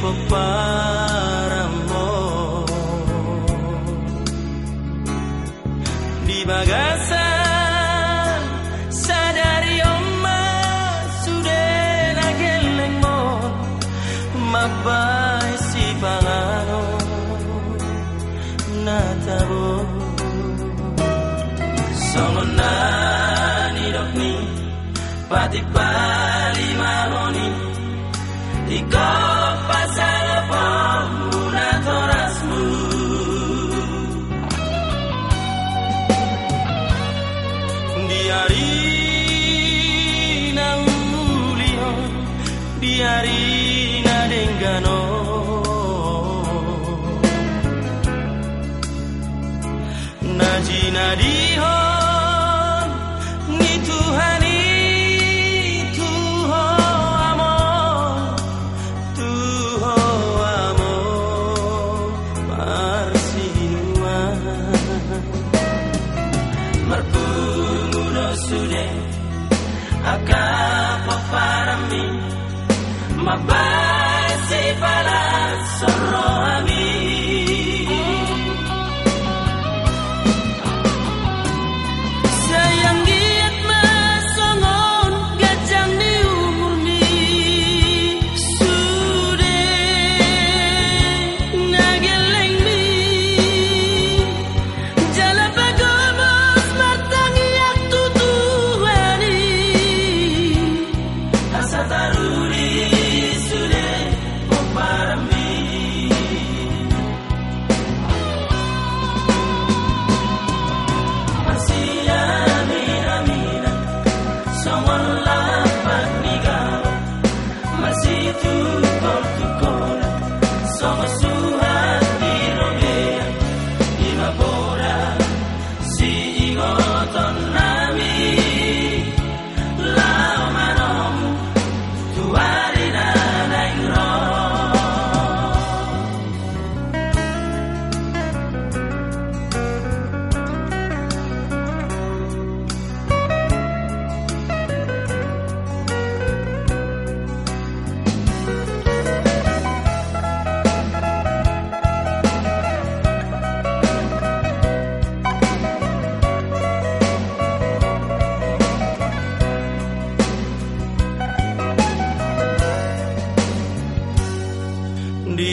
po Di bagasan sadari oma sudah na mabai si pangano natabo Somon na nidok pati pali manoni Ikaw naring-naring ganon Naji-nadi ho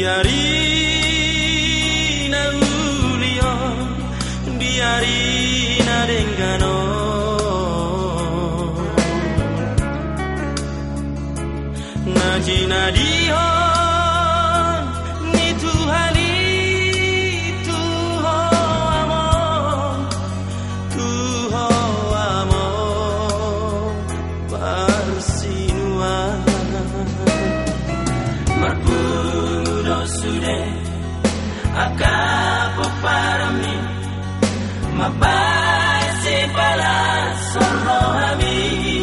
Biarina ulio Biarina dengano Najina dihon Ni tuhali Tuho amo Tuho amo Mamá, sin balas, a mí.